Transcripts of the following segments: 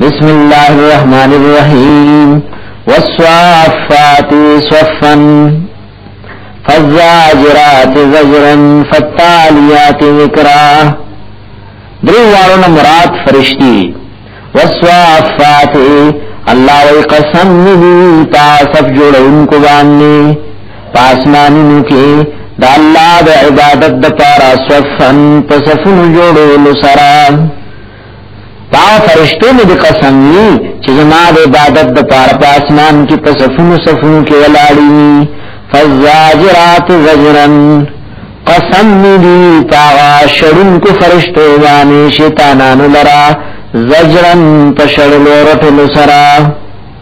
بسم الله الرحمن الرحیم والصافات صفا فالزاجرات زجرا فالتالیات ذکرا دریو وارونه مراد فرشتي والصافات الله وی قسم دی تا سب جوړونکو باندې پاسمانونو کې د الله د عبادت د پاره صفن په صفونو جوړولو سره پا فرشتو می دی قسم وی چی زما دی عبادت دی پار پا اسمان کی پا صفونو صفونو کی ولالی فالزاجرات زجرن قسم می دی پا شرون کو فرشتو وانی شیطانانو لرا زجرن پا شرلو رتلو سرا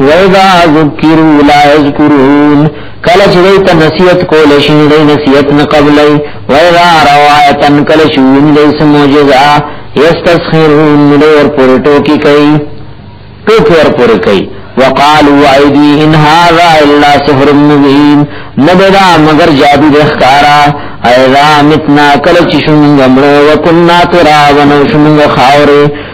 وَإِذَا ذُكِّرُوا لَا يَذْكُرُونَ کله چې دوی ته نصیحت کول شي دوی نصیحت نه قبلای و اذا روایتن کله چې ویني سم معجزه یستسخرون نور پر ټوکی کوي ټوکی ور پر کوي وقالوا ايدي ان هذا الا سحر مبين نبدا مگر جادو د ښکارا اذا متنا کله چې شومږه مړو وکنا ترا ونو شومږه خاورې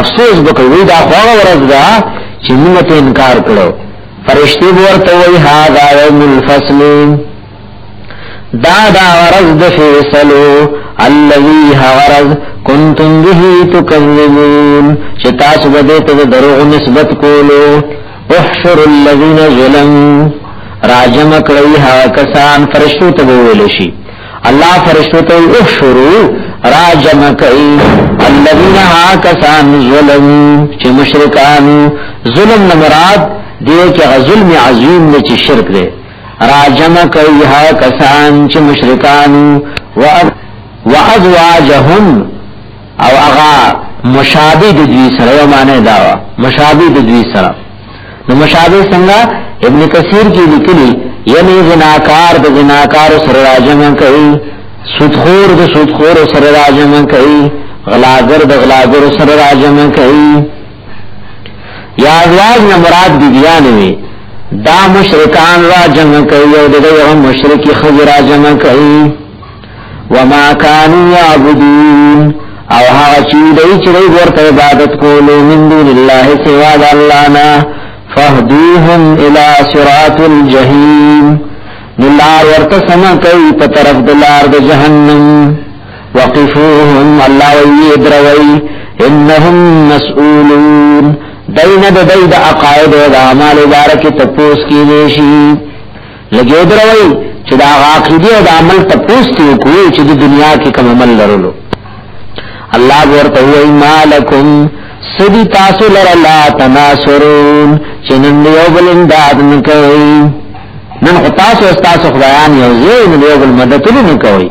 افسوس وکړي وی دا خو ورځ ده چې موږ ته انکار کړو فرشتي ورته وی هاذا یوم الفصل دا دا ورځ د فیصلو الذي هغرز کنتم به تکذبون چې تاسو به دې ته دروغ نسبت کولو احشر الذين ظلموا راجم کړی ها کسان فرشتو ته ویل شي الله فرشتو ته احشرو را جمع کئی الذین آکسان ظلم چه مشرکان ظلم نمراد دیو چه ظلم عظیم نے چه شرک دے را جمع کئی ها کسان چه مشرکان و ازواجهم او هغه مشابه د دوی سره یو معنی دا وا مشابه د دوی سره نو مشابه څنګه ابن کثیر کې لیکلي یعنی زناکار د زناکار سره راجم کوي سودخور د سودخور سره راجم کوي غلاګر د غلاګر سره راجم کوي یا ازواج نه مراد دي بیان وي دا مشرکان راجم کوي او دغه مشرکی خو راجم کوي وما كانوا يعبدون او هغه چې دوی چې دوی ورته عبادت کولو من دون الله سوا د الله نه فهدوهم الى صراط الجحيم نلار ورته سما کوي په طرف د لار د جهنم وقفوهم الله ويدروي انهم مسؤولون دین د دای د عقاید او د اعمال بارکه تپوس کیږي لګي ودروي چې دا عقیده او عمل ته پوښتې کوی چې د دنیا کې کوم عمل لرلو الله ورته وایي مالکم سدی تاسو لره لا تناصرون چې نن یو بل امداد نه کوي نن خو تاسو تاسو خدایان یو ځای نه یو بل مدد نه کوي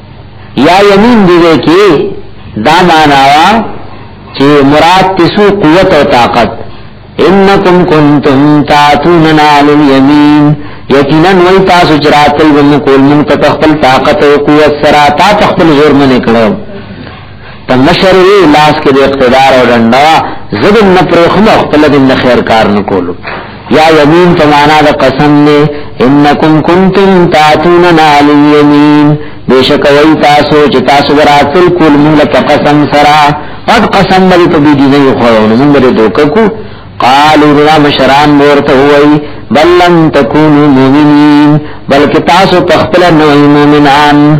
یا یمین دی دے کی دا ماناوا چی مراد تسو قوت و طاقت انکم کنتم تاتون نال الیمین یقینا وی تاسو چراتل ونکول منتقل طاقت و قوت سرا تا تخبل زور منکلو ته مشر وی لاس کې د اقتدار او ډنډا زدن نه پرې خو خپل د نه خیر کار نه کولو یا یمین په معنا د قسم نه انکم کنتم تاتون عن الیمین بیشک وی تاسو چې تاسو براتل کول موږ په قسم سره قد قسم مې په دې نه یو خو نو موږ له دوکه کو قالوا را مشران ورته وای بل لم تکونوا مؤمنین بلکې تاسو په خپل نه مؤمنان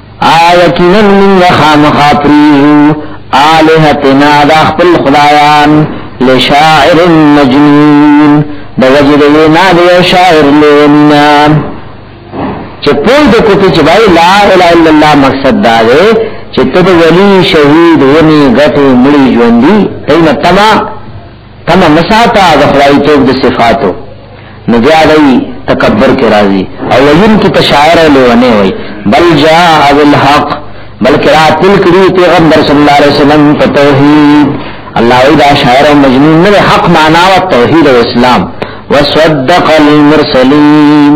آیقینا من خامخا پریزو آلہتنا دا خپل خدایان لشاعر مجنون دا وجد وینا دا شاعر لینا چه پوی دا کتی چه بای لا الہ الا اللہ مقصد دا دے چه تد ولی شہید ونی گتی ملی جوندی تینا تما تم مساتا د خدای توب د صفاتو نو بیا دی تکبر کې راځي او وین کې تشاعر او لیونه وي بل جاء بالحق بلکې راتل کړي پیغمبر صلی الله علیه وسلم په توحید الله وی دا شاعر او مجنون نه حق معنا او توحید او اسلام وصدق المرسلین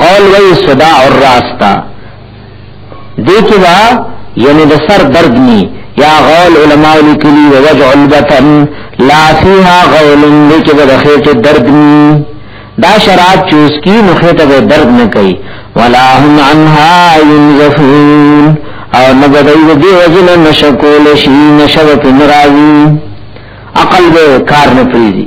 غول وی صداع الراس تا دې کې با یعنی د سر درد ني یا غول علماء لیکلي وجع البطن لا فيها غول دې کې د خېټه درد ني دا شراب چوس کی مخېټه به درد نه کوي ولا هم عنها ينزفون او نبدای دې وجل نشکول شي نشو په ناراضي عقل به کار نه پریږي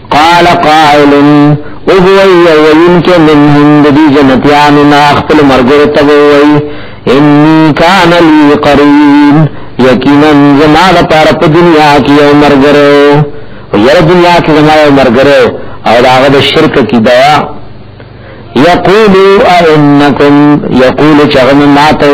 قال قائل او وی وین کې من هند دی جنتیان نا خپل مرګره ته وی انی کان لی قرین یقینا زما د پار په دنیا کې یو مرګره او یو دنیا کې زما یو مرګره او هغه د شرک کی دوا یقول انکم یقول چغم ماتو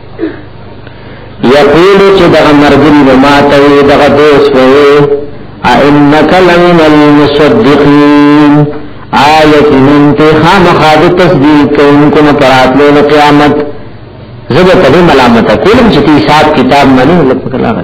یقولو چې دغه مرګري به ما ته وي دغه دوست به وي انک لمن المصدقین آیت من ته خامخا د تصدیق کوونکو نه پراتلو د قیامت زه به په ملامت کولم چې حساب کتاب منی لکه کلاغه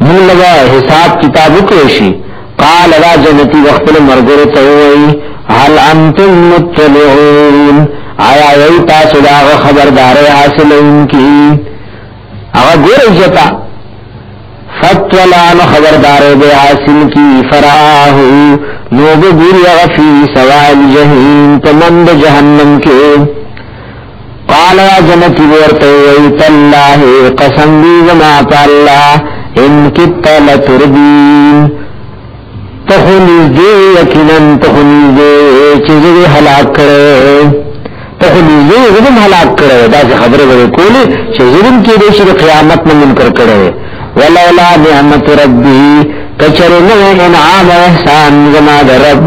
مونږ لږه حساب کتاب وکړو شي قال را جنتی وختل مرګره ته وای هل انتم مطلعون آیا وی تاسو دا خبردار حاصلون کی هغه ګور جتا فتولان خبردار به حاصل کی فراه نو به ګور یغفی سوال جهنم تمند جهنم کې قال يا جنتی ورته وی تالله قسم دی زما تعالی ان کت لتردین تخنیز دی یقینا تخنیز دی چیز دی حلاک کرے تخنیز دی ظلم حلاک کرے دا سی خبر بڑے کولی چیز ظلم کی دیشی دی قیامت میں منکر کرے ولولا نعمت ربی کچرنو انعام احسان زما در رب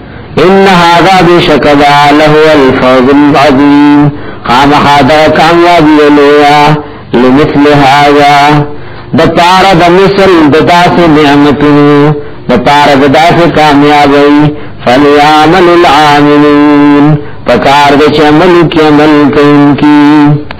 ان هذا بشکدا له الفوز العظیم قام هذا کامیاب لیا لمثل هذا د پار د مثل د داسې نعمتونو د پار د داسې کامیابی فلیعمل العاملین پکار د چمل کې عمل کوي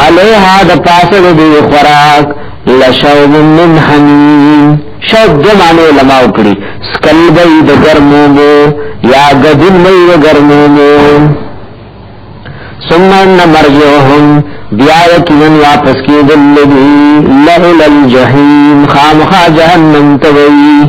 علیها د پاسه د دې خوراک لشوب من حمیم شوب د معنی علماء کړي سکل به د ګرمو مو یا غدن مې د ګرمو مو ثم ان مرجعهم بیا یقینا واپس کیدل لدی لهل الجحیم خامخا جهنم توی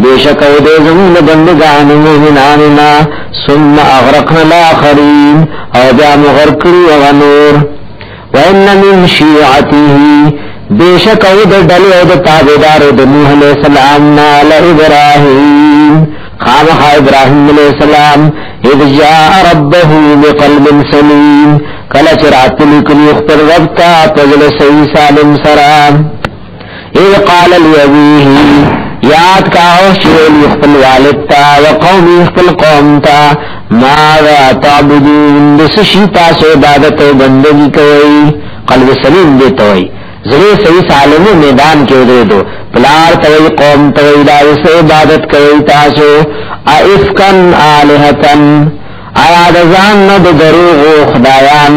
بیشک او دې زموږ بندګانو مومنانو نه ثم اغرقنا الاخرین او بیا موږ غرقړو هغه نور وان من شیعته بیشک او د ډلې او د تابعدارو د نوح علی السلام نه ال ابراهیم خامخ ابراهیم علی السلام اذ جاء ربه بقلب سلیم کله چې راتلی کلی خپل رب ته په ځل صحیح سالم سره اذ قال لأبيه یاد کا اوس چې ویلی خپل والد تا او قوم خپل قوم تا ما ذا تعبدون د سشي تاسو عبادت او بندگی کوي قلب سلیم دې توي زړه صحیح سالم میدان کې ودرې دو پلار توي قوم توي دا اوس عبادت کوي تاسو ائفکن الہتن آیا د ځان نه د دروغ خدایان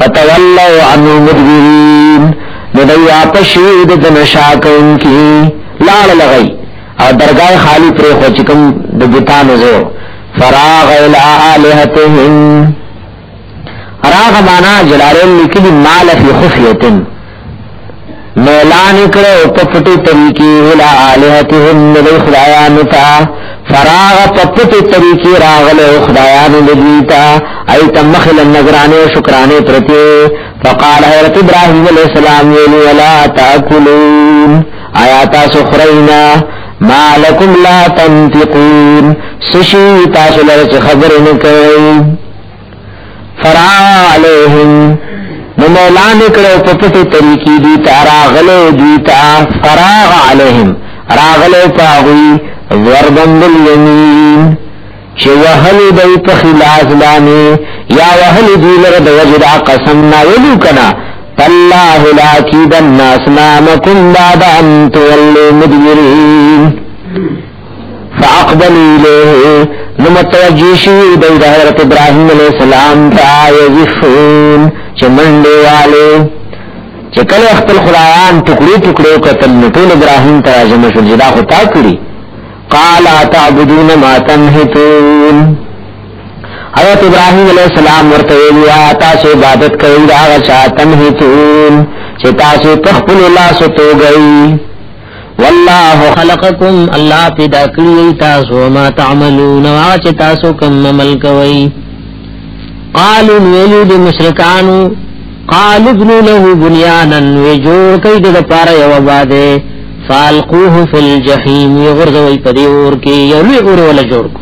فتولوا عنه مدبرين ندی واپس شوی د دنشا کوونکی لاړ لغی او درگاه خالی پرې خو چې کوم د بوتانو زو فراغ الى الهتهم راغ معنا جلال لیکلی مال فی خفیتن میلان کړه او په پټي طریقې اله الہتهم له خدایانو ته فراغ په پټي طریقې راغله خدایانو لدی ته ایت مخل نظرانه شکرانه پرته فقال حضرت ابراهيم عليه السلام ویلی ولا تاكلون آیات سخرینا ما لكم لا تنطقون سشی تاسو لرچ خبر نکوي فرا علیهم نو مولان کړو په پټه طریقې دي تارا غلو دي تا فراغ علیهم راغلو پاغوی ضربن بالیمین چې وهل دی په خلاص باندې یا وهل دی لره د وجدا قسم نه ولو کنا الله لا کیدن ناسنامکم بعد ان تولوا مدبرین فاقبلوا الیه نو متوجه شي د حضرت ابراهیم علیه السلام ته یذفون چې منډه والے چې کله خپل خدایان ټکړو ټکړو قتل نټول ابراهیم ته راځم شو جدا خو تا کړی قال تعبدون ما تنحتون حضرت ابراهیم علیه السلام ورته ویلیا تاسو عبادت کوئ دا غا چا تنحتون چې تاسو تخپل الله ستوګئ والله خلقکم الله پیدا کړی تاسو ما تعملون واچ تاسو کوم عمل کوي قالوا ویلو د مشرکانو قال ابن له بنيانا وجور کید د پاره یو باده فالقوه فی الجحیم یغرزوی په دی اور کې یو لوی اور ولا جوړ کو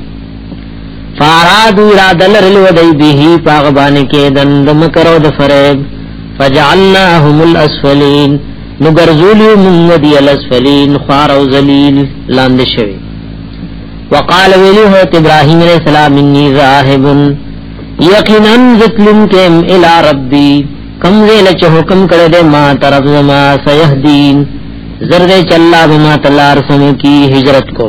فاراد اراده لرل ودی به پاغبان کې دند مکرو د فریب فجعلناهم الاسفلین نو ګرځولیو مونږ دی الاسفلین خوار او ذلیل لاندې شوی وقال ویلی هو ابراهیم علیہ السلام انی ذاهب یقینا ذکلم کم الی ربی کم ویل چې حکم کړی دې ما طرف زما سیهدین زرد چلا بما تلار سم کی هجرت کو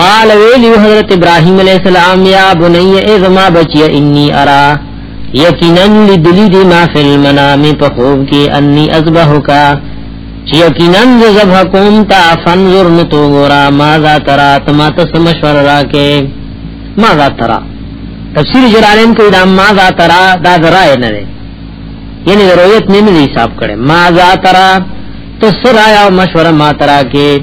قال ویلی حضرت ابراهیم علیہ السلام یا بنی ازما بچی انی ارا یقینا لدلی دی ما فی المنام په خوب کې انی اذبحک چې یقینا ذبح کوم تا فنظر نتو ګورا ما ذا ترا تما ته سمشور راکې ما ذا ترا تفسیر جلالین کې دا ما ذا ترا دا درای نه دی یعنی رویت نه نه حساب کړي ما ذا ترا تسرا یا مشوره ما ترا کې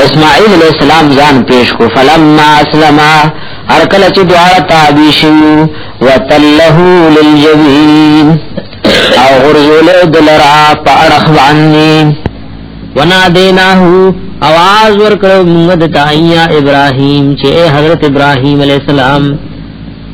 اسماعیل علیہ السلام ځان پیش کو فلما اسلم هر کله چې دعا تابع شو وتله للجبین او غرزول دلرا په اړه باندې ونادیناه اواز ورکړو موږ د تایا ابراهیم چې حضرت ابراهیم علی السلام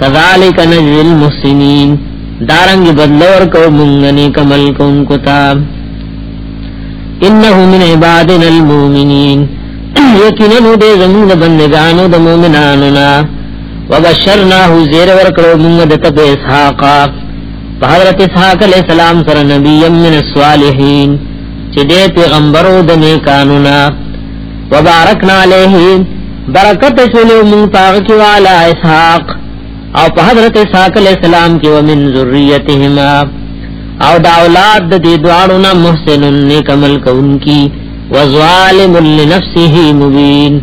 کذالک نجزی المحسنین دارنګ بدلور کو مونږنی کمل کوم کوتا انه من عبادنا المؤمنین یقینا دې زموږ بندگانو د مؤمنانو نا وبشرناه زیر ور کړو مونږ د تب اسحاق حضرت اسحاق علیہ السلام سره نبی من الصالحین چې دې پیغمبرو د نیکانو نا وبارکنا علیه برکت چلو مون پاغ کی والا اسحاق او په حضرت اسحاق علیہ السلام کی ومن ذریتهما او دا اولاد د دې دواړو نه محسن نیک عمل کوونکی وظالم لنفسه مبین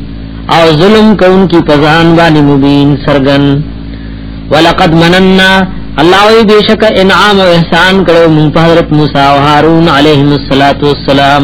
او ظلم کوونکی پزان باندې مبین سرغن ولقد مننا الله وی بیشک انعام او احسان کړو مون په حضرت موسی او هارون علیهم الصلاۃ والسلام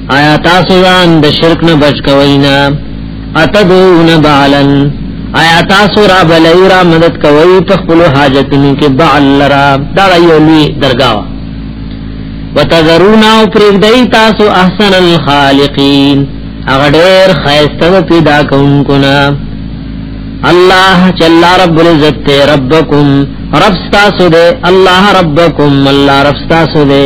آیا تاسو ځان د شرک نه بچ کوئ نه اتدون بعلن آیا تاسو را بلئ را مدد کوئ په خپل حاجتونو کې بعل لرا دا یو لوی درگاه وتذرون او پرېږدئ تاسو احسن الخالقین هغه ډېر خیسته پیدا کوونکو نه الله جل رب العزت ربکم رب تاسو دې الله ربکم الله رب تاسو دې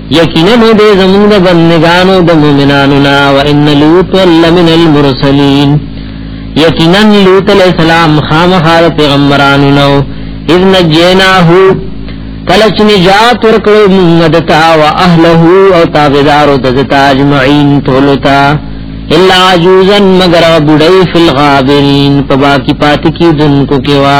یقینا دې زمونږ د بندگانو د مؤمنانو نا و ان لوط لمن المرسلین یقینا لوط علیہ السلام خامخار پیغمبرانو نو اذ نجیناه کلچ نجات ورکړو موږ دتا او اهله او تابعدارو دتا اجمعین تولتا الا عجوزا مگر بډای فی الغابرین پبا کی پات کی دن کو کیوا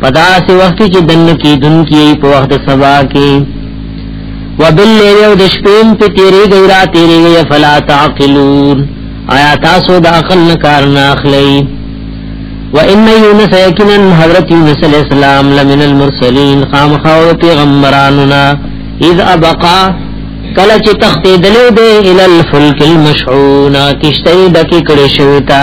پدا سی وخت چې دن کی دن کی په وخت سبا کې وباللیل او د شپې په تیرې گئی را تیرې گئی فلا تعقلون آیا تاسو د عقل نه کار نه اخلي وان یونس یقینا حضرت یونس علیہ السلام لمن المرسلین خامخاو پیغمبراننا اذ ابقا کله چې تختې دلې دې ال الفلک المشعون کشته دکی کړې شوی تا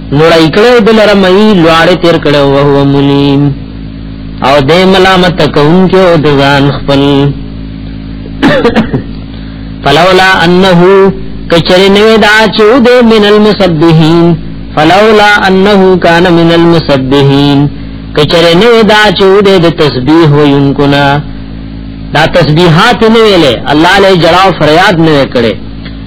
لړای کړو دلر مئی لواړه تیر کړو او هو ملیم او دې ملامت کوم کې او د ځان خپل فلولا انه کچری نو دا چې د من المسبحین فلولا انه کان من المسبحین کچری نو دا چې د تسبیح وینکو نا دا تسبیحات نه ویلې الله له جړاو فریاد نه کړي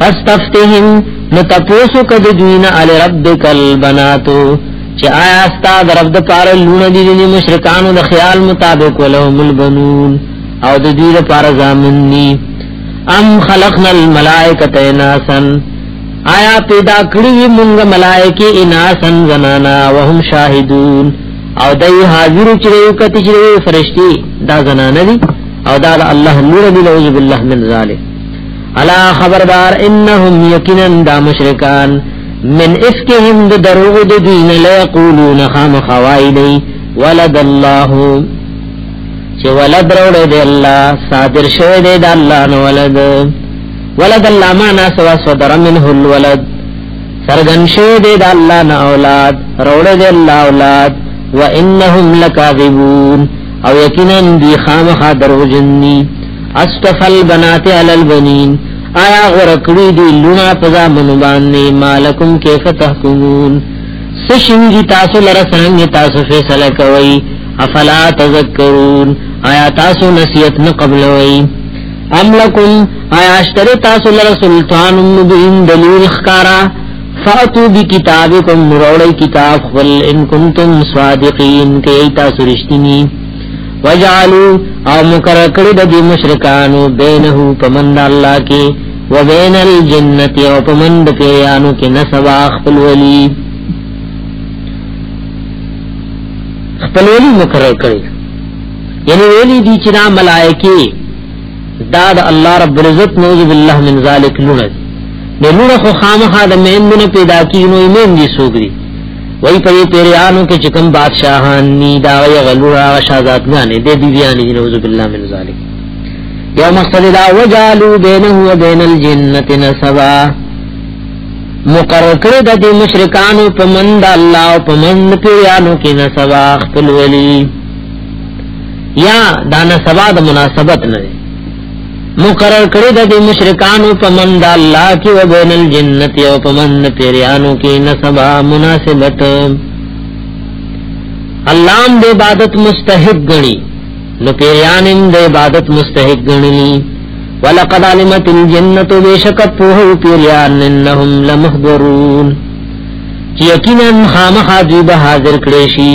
فاستفتهم نتپوسو کد دوین علی ربک البناتو چه آیا استا در رب د پار لون دی دی مشرکانو د خیال مطابق ولهم البنون او د دوی د پار زامن دی ام خلقنا الملائکه اناسا آیا پیدا کړی موږ ملائکه اناسا زنانا وهم شاهدون او دای حاضر چې یو کته چې فرشتي دا زنانه دي او دا الله نور دی لوز بالله من ذلک الا خبردار انهم یقینا دا مشرکان من افکهم د دروغ د دین لا یقولون خام خوایدی ولد الله چې ولد روړې دی الله صادر شوی دی د الله نو ولد ولد الله معنا سوا صدر منه الولد سرغن شوی دی د الله نه اولاد روړې دی الله اولاد وانهم لکاذبون او یقینا دی خامخا دروغجن دي استفل بنات علی البنین آیا غرکړی دی لونا پزا منو باندې مالکم کیف تحکمون سشنگی تاسو لره څنګه تاسو فیصله کوي افلا تذکرون آیا تاسو نصیحت نه قبلوي ام لکم آیا اشتری تاسو لره سلطان مبین دلیل خکارا فاتو بکتابکم مروڑی کتاب خل ان کنتم صادقین کئی تاسو رشتینی وجعلوا او مقرر کړی د دې مشرکانو بینه پمند الله کې وبین الجنت او پمند پیانو کې نسب خپل ولی خپل ولی مقرر کړی یعنی ویلی دي چې دا ملائکه دا د الله رب العزت نعوذ بالله من ذلک لونه دي نو لونه خو خامخا د مېندونو پیدا کیږي نو مېندې سوګري وای په دې پیرانو کې چې کوم بادشاہان ني دا وی غلورا شاهزادګانې دې بیبيانې نعوذ بالله من ذلک یو مقصد دا وجالو بینه و بین الجنه نسبا مقرر کړ د دې مشرکانو په مند الله او په مند پیرانو کې نسبا خپل ولی یا دانا سبا د مناسبت نه مقرر کړی د مشرکانو په من د الله کې او بین الجنت او په من پیریانو کې نسبا مناسبت الله د عبادت مستحق غني نو پیریانم د عبادت مستحق غني ولقد علمت الجنت بشک په پیریان انهم لمحضرون یقینا خامخا دوی به حاضر کړي شي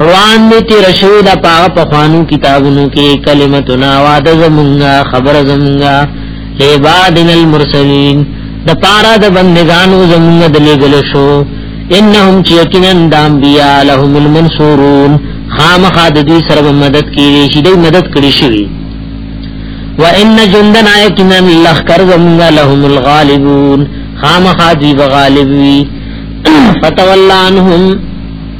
روان دی تیر شوی دا پاغ پخوانو کتابونو کې کلمتنا وعد زمونږه خبر زمونږه عبادن المرسلین د پارا د بندگانو زمونږه د لګل شو انهم چیکنن د انبیاء لهم المنصورون خامخا د دې سره مدد کیږي چې دوی مدد کړی شي وان جندنا یکنن لخر زمونږه لهم الغالبون خامخا دی بغالبوی فتولانهم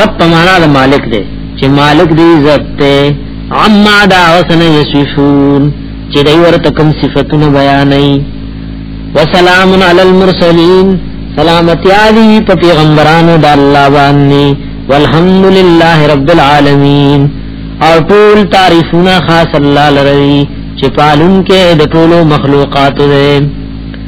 رب په معنا د مالک دی چې مالک دی عزت ته عما دا وسنه یسفون چې دوی ورته کوم صفاتونه بیانوي وسلام علی المرسلین سلامتی علی په پیغمبرانو د الله باندې والحمد لله رب العالمین او ټول تعریفونه خاص الله لري چې پالون کې د ټولو مخلوقات دی